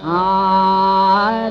Ah,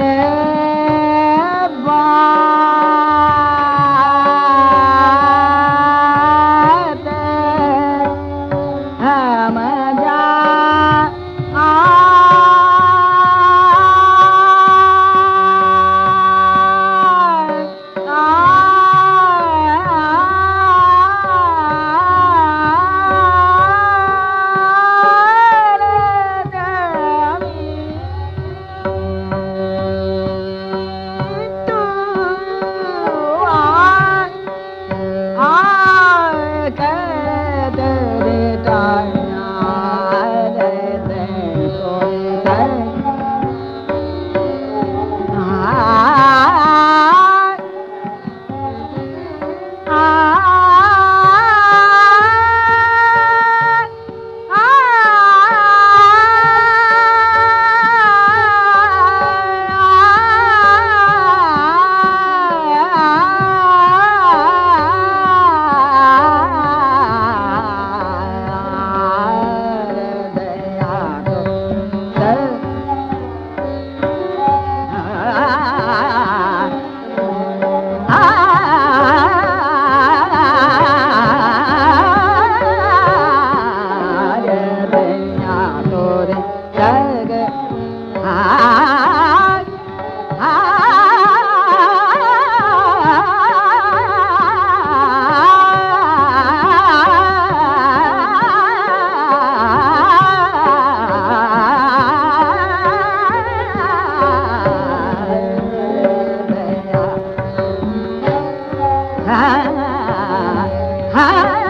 தக Ha ha ha